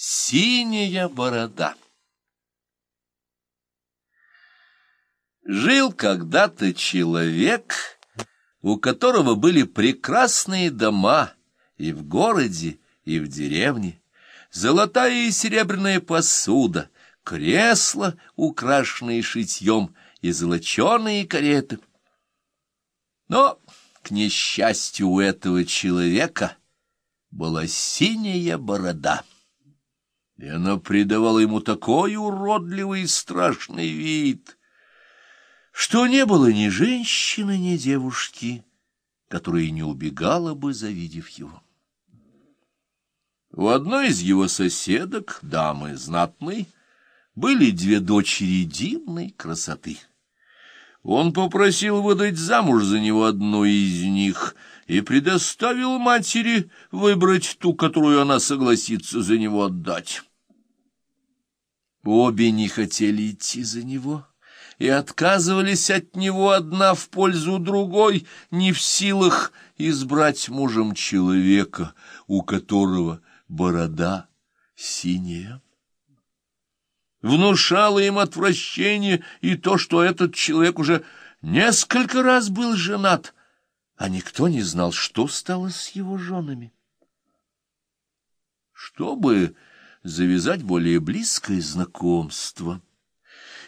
Синяя борода. Жил когда-то человек, у которого были прекрасные дома и в городе, и в деревне, золотая и серебряная посуда, кресла, украшенные шитьем, и золоченые кареты. Но, к несчастью, у этого человека была синяя борода и она придавала ему такой уродливый и страшный вид, что не было ни женщины, ни девушки, которая не убегала бы, завидев его. У одной из его соседок, дамы знатной, были две дочери дивной красоты. Он попросил выдать замуж за него одну из них и предоставил матери выбрать ту, которую она согласится за него отдать. Обе не хотели идти за него и отказывались от него одна в пользу другой, не в силах избрать мужем человека, у которого борода синяя. Внушало им отвращение и то, что этот человек уже несколько раз был женат, а никто не знал, что стало с его женами. Чтобы завязать более близкое знакомство.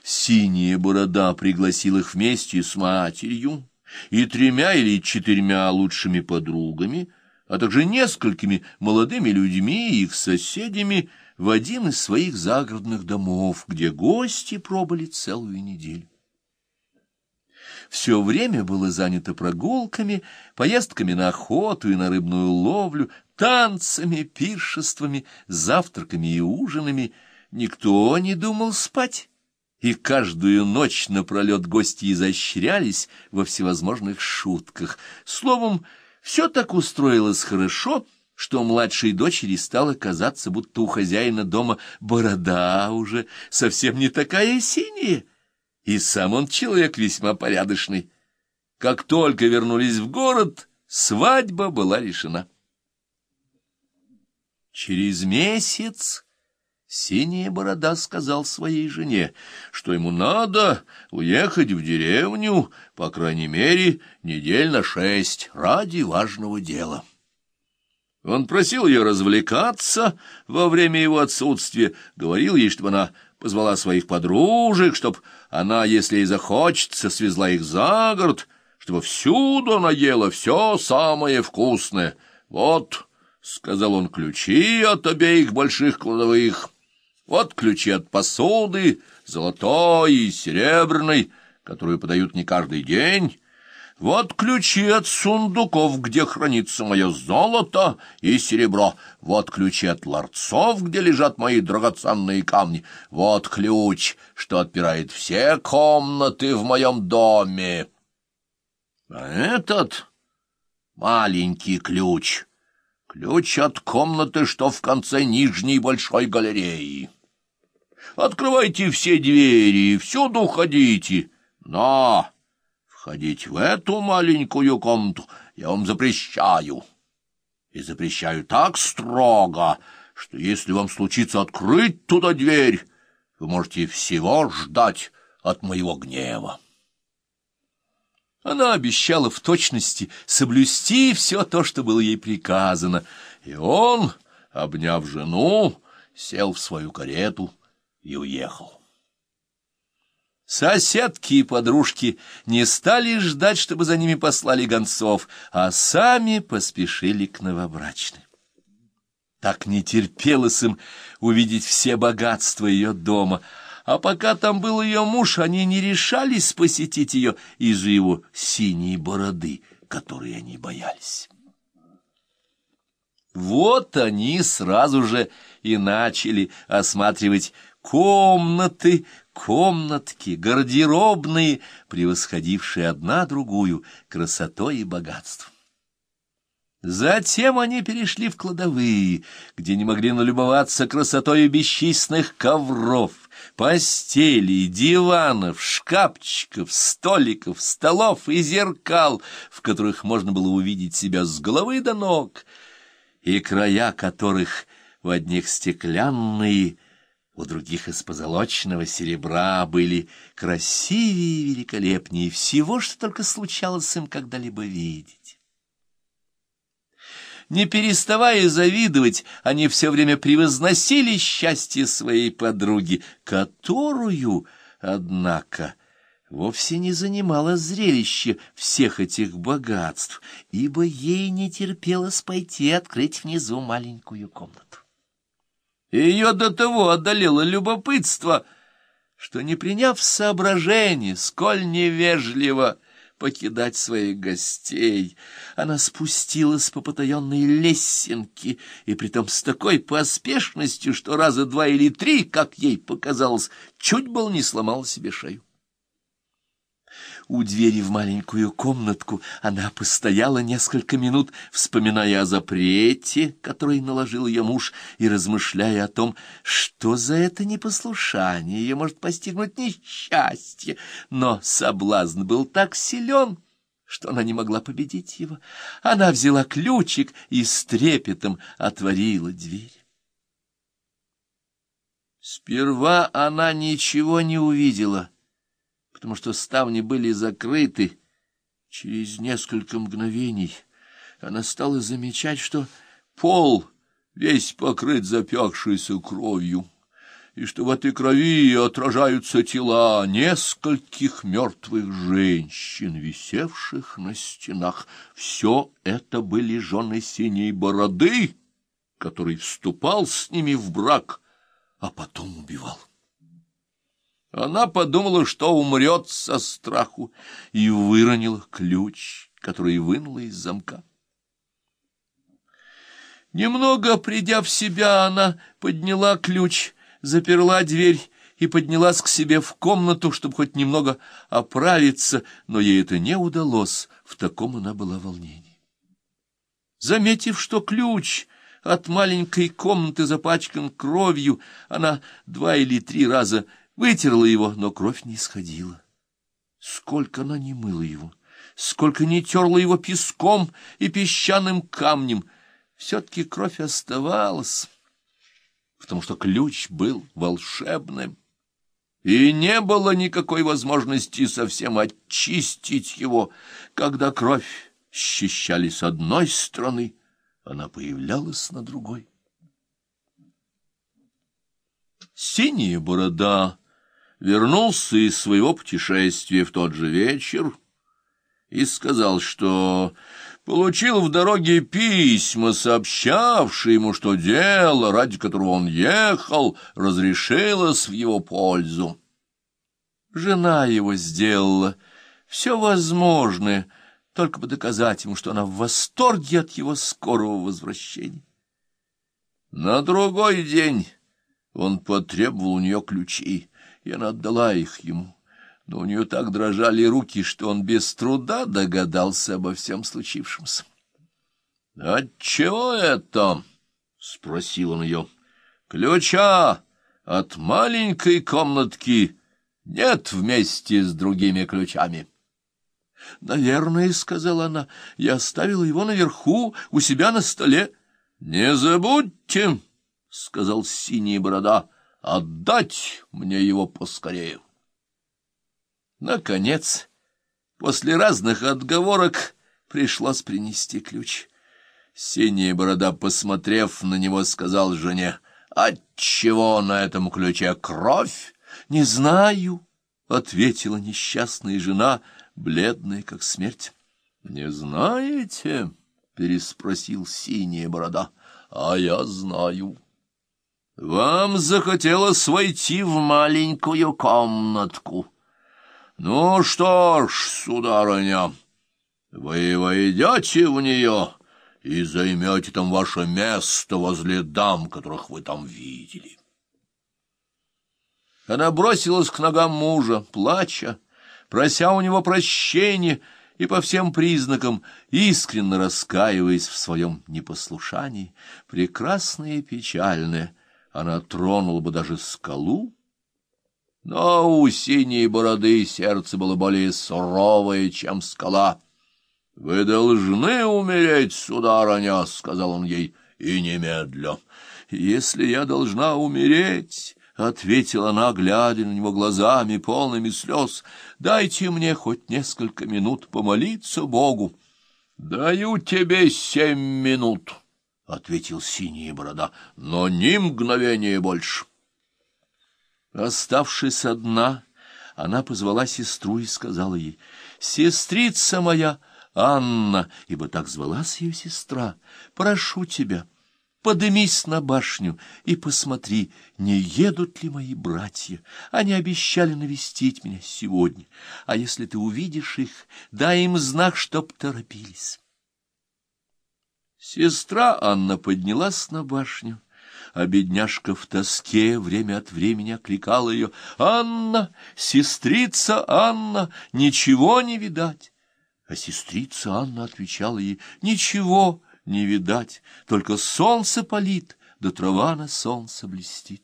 Синяя борода пригласил их вместе с матерью и тремя или четырьмя лучшими подругами, а также несколькими молодыми людьми и их соседями в один из своих загородных домов, где гости пробыли целую неделю. Все время было занято прогулками, поездками на охоту и на рыбную ловлю, танцами, пиршествами, завтраками и ужинами. Никто не думал спать, и каждую ночь напролет гости изощрялись во всевозможных шутках. Словом, все так устроилось хорошо, что младшей дочери стало казаться, будто у хозяина дома борода уже совсем не такая синяя, и сам он человек весьма порядочный. Как только вернулись в город, свадьба была решена. Через месяц Синяя борода сказал своей жене, что ему надо уехать в деревню, по крайней мере, недель на шесть, ради важного дела. Он просил ее развлекаться во время его отсутствия, говорил ей, чтобы она позвала своих подружек, чтоб она, если ей захочется, свезла их за город, чтобы всюду она ела все самое вкусное. Вот, — сказал он, — ключи от обеих больших кладовых, вот ключи от посуды, золотой и серебряной, которую подают не каждый день, вот ключи от сундуков, где хранится мое золото и серебро. Вот ключи от ларцов, где лежат мои драгоценные камни. Вот ключ, что отпирает все комнаты в моем доме. А этот маленький ключ — ключ от комнаты, что в конце нижней большой галереи. Открывайте все двери, всюду ходите, но... Входить в эту маленькую комнату я вам запрещаю. И запрещаю так строго, что если вам случится открыть туда дверь, вы можете всего ждать от моего гнева. Она обещала в точности соблюсти все то, что было ей приказано, и он, обняв жену, сел в свою карету и уехал. Соседки и подружки не стали ждать, чтобы за ними послали гонцов, а сами поспешили к новобрачной. Так не терпелось им увидеть все богатства ее дома, а пока там был ее муж, они не решались посетить ее из-за его синей бороды, которой они боялись. Вот они сразу же и начали осматривать комнаты, комнатки, гардеробные, превосходившие одна другую красотой и богатством. Затем они перешли в кладовые, где не могли налюбоваться красотой бесчисленных ковров, постелей, диванов, шкафчиков, столиков, столов и зеркал, в которых можно было увидеть себя с головы до ног, и края которых у одних стеклянные, у других из позолоченного серебра были красивее и великолепнее всего, что только случалось им когда-либо видеть. Не переставая завидовать, они все время превозносили счастье своей подруги, которую, однако, вовсе не занимало зрелище всех этих богатств, ибо ей не терпелось пойти открыть внизу маленькую комнату. Ее до того одолело любопытство, что, не приняв соображение, сколь невежливо покидать своих гостей, она спустилась по потаенной лесенке, и притом с такой поспешностью, что раза два или три, как ей показалось, чуть был не сломала себе шею. У двери в маленькую комнатку она постояла несколько минут, вспоминая о запрете, который наложил ее муж, и размышляя о том, что за это непослушание ее может постигнуть несчастье. Но соблазн был так силен, что она не могла победить его. Она взяла ключик и с трепетом отворила дверь. Сперва она ничего не увидела — потому что ставни были закрыты. Через несколько мгновений она стала замечать, что пол весь покрыт запекшейся кровью, и что в этой крови отражаются тела нескольких мертвых женщин, висевших на стенах. Все это были жены синей бороды, который вступал с ними в брак, а потом убивал. Она подумала, что умрет со страху, и выронила ключ, который вынула из замка. Немного придя в себя, она подняла ключ, заперла дверь и поднялась к себе в комнату, чтобы хоть немного оправиться, но ей это не удалось, в таком она была волнении. Заметив, что ключ от маленькой комнаты запачкан кровью, она два или три раза Вытерла его, но кровь не исходила. Сколько она не мыла его, сколько не терла его песком и песчаным камнем, все-таки кровь оставалась, потому что ключ был волшебным, и не было никакой возможности совсем очистить его. Когда кровь счищали с одной стороны, она появлялась на другой. Синяя борода вернулся из своего путешествия в тот же вечер и сказал, что получил в дороге письма, сообщавшие ему, что дело, ради которого он ехал, разрешилось в его пользу. Жена его сделала все возможное, только бы доказать ему, что она в восторге от его скорого возвращения. На другой день он потребовал у нее ключи и она отдала их ему. Но у нее так дрожали руки, что он без труда догадался обо всем случившемся. — Отчего это? — спросил он ее. — Ключа от маленькой комнатки нет вместе с другими ключами. — Наверное, — сказала она, — я оставила его наверху, у себя на столе. — Не забудьте, — сказал синяя борода, — Отдать мне его поскорее. Наконец, после разных отговорок, пришлось принести ключ. Синяя борода, посмотрев на него, сказал жене, «Отчего на этом ключе кровь?» «Не знаю», — ответила несчастная жена, бледная, как смерть. «Не знаете?» — переспросил синяя борода. «А я знаю». Вам захотелось войти в маленькую комнатку. Ну что ж, сударыня, вы войдете в нее и займете там ваше место возле дам, которых вы там видели. Она бросилась к ногам мужа, плача, прося у него прощения и по всем признакам искренне раскаиваясь в своем непослушании, прекрасная и печальная, она тронула бы даже скалу. Но у синей бороды сердце было более суровое, чем скала. — Вы должны умереть, сударыня, — сказал он ей, — и немедля. Если я должна умереть, — ответила она, глядя на него глазами, полными слез, — дайте мне хоть несколько минут помолиться Богу. — Даю тебе семь минут, — ответил синяя борода, — но ни мгновения больше. Оставшись одна, она позвала сестру и сказала ей, — Сестрица моя, Анна, ибо так звалась ее сестра, прошу тебя, подымись на башню и посмотри, не едут ли мои братья. Они обещали навестить меня сегодня, а если ты увидишь их, дай им знак, чтоб торопились. Сестра Анна поднялась на башню а бедняжка в тоске время от времени окликала ее «Анна! Сестрица Анна! Ничего не видать!» А сестрица Анна отвечала ей «Ничего не видать, только солнце палит, да трава на солнце блестит».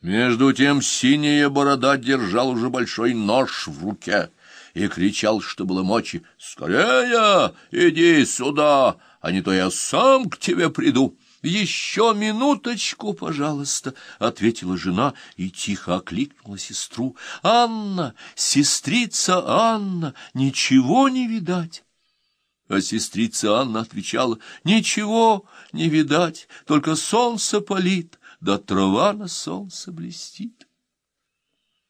Между тем синяя борода держал уже большой нож в руке и кричал, что было мочи, «Скорее, иди сюда, а не то я сам к тебе приду». «Еще минуточку, пожалуйста», — ответила жена и тихо окликнула сестру. «Анна, сестрица Анна, ничего не видать». А сестрица Анна отвечала, «Ничего не видать, только солнце палит, да трава на солнце блестит».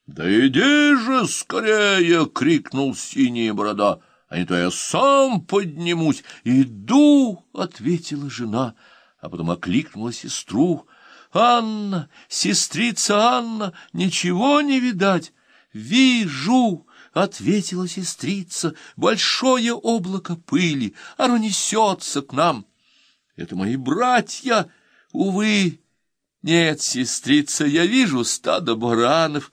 «Да иди же скорее!» — крикнул синяя борода. «А не то я сам поднимусь!» «Иду!» — ответила жена, а потом окликнула сестру. «Анна, сестрица Анна, ничего не видать!» «Вижу!» — ответила сестрица. «Большое облако пыли, оно несется к нам!» «Это мои братья!» «Увы!» «Нет, сестрица, я вижу стадо баранов!»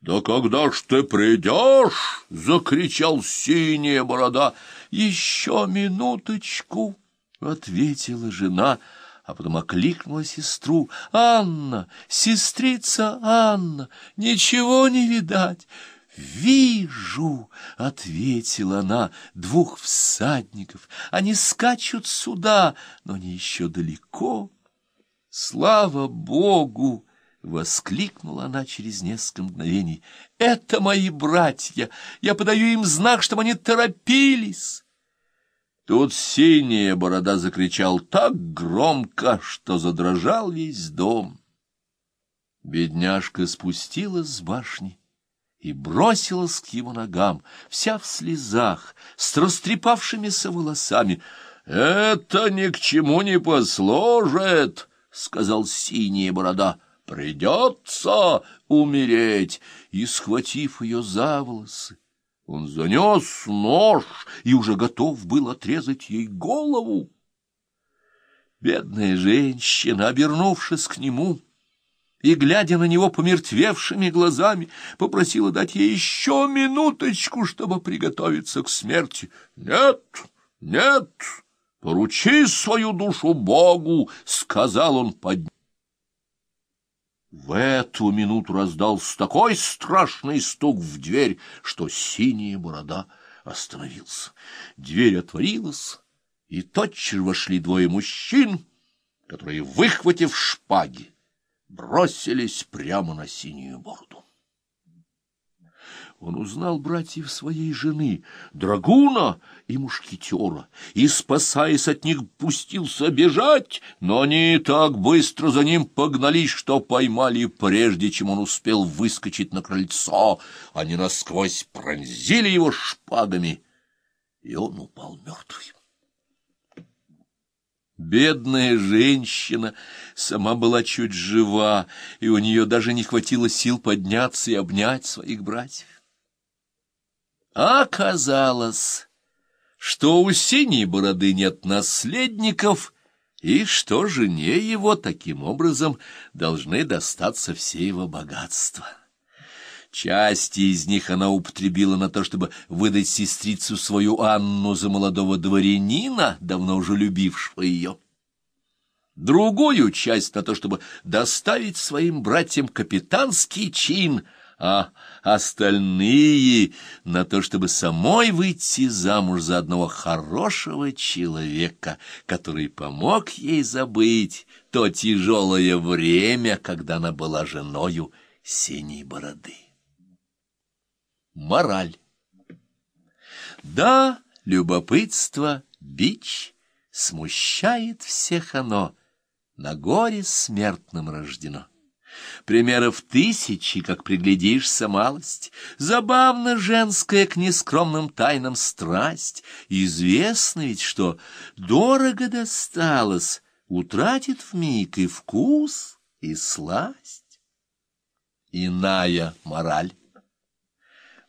«Да когда ж ты придешь?» — закричал синяя борода. «Еще минуточку!» — ответила жена, а потом окликнула сестру. «Анна, сестрица Анна, ничего не видать!» «Вижу!» — ответила она. «Двух всадников. Они скачут сюда, но они еще далеко. Слава Богу!» — воскликнула она через несколько мгновений. — Это мои братья! Я подаю им знак, чтобы они торопились! Тут синяя борода закричал так громко, что задрожал весь дом. Бедняжка спустилась с башни и бросилась к его ногам, вся в слезах, с растрепавшимися волосами. — Это ни к чему не послужит, — сказал синяя борода. — Придется умереть, и, схватив ее за волосы, он занес нож и уже готов был отрезать ей голову. Бедная женщина, обернувшись к нему и, глядя на него помертвевшими глазами, попросила дать ей еще минуточку, чтобы приготовиться к смерти. «Нет, нет, поручи свою душу Богу», — сказал он, подняв. В эту минуту раздался такой страшный стук в дверь, что синяя борода остановился. Дверь отворилась, и тотчас вошли двое мужчин, которые, выхватив шпаги, бросились прямо на синюю бороду. Он узнал братьев своей жены, драгуна и мушкетера, и, спасаясь от них, пустился бежать, но они так быстро за ним погнались, что поймали, прежде чем он успел выскочить на крыльцо. Они насквозь пронзили его шпагами, и он упал мертвый. Бедная женщина сама была чуть жива, и у нее даже не хватило сил подняться и обнять своих братьев. Оказалось, что у синей бороды нет наследников, и что жене его таким образом должны достаться все его богатства. Части из них она употребила на то, чтобы выдать сестрицу свою Анну за молодого дворянина, давно уже любившего ее. Другую часть на то, чтобы доставить своим братьям капитанский чин — а остальные на то, чтобы самой выйти замуж за одного хорошего человека, который помог ей забыть то тяжелое время, когда она была женою синей бороды. Мораль. Да, любопытство — бич, смущает всех оно, на горе смертным рождено. Примеров тысячи, как приглядишься малость, Забавно женская к нескромным тайнам страсть. Известно ведь, что дорого досталось, Утратит вмиг и вкус, и сласть. Иная мораль.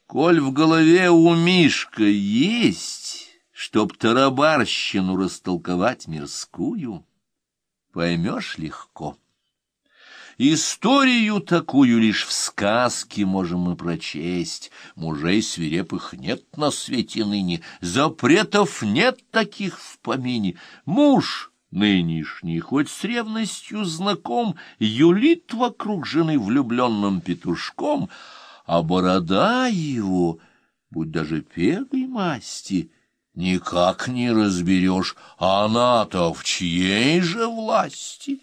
Коль в голове у Мишка есть, Чтоб тарабарщину растолковать мирскую, Поймешь легко. Историю такую лишь в сказке можем мы прочесть. Мужей свирепых нет на свете ныне, запретов нет таких в помине. Муж нынешний, хоть с ревностью знаком, юлит вокруг жены влюбленным петушком, а борода его, будь даже пегой масти, никак не разберешь, а она-то в чьей же власти?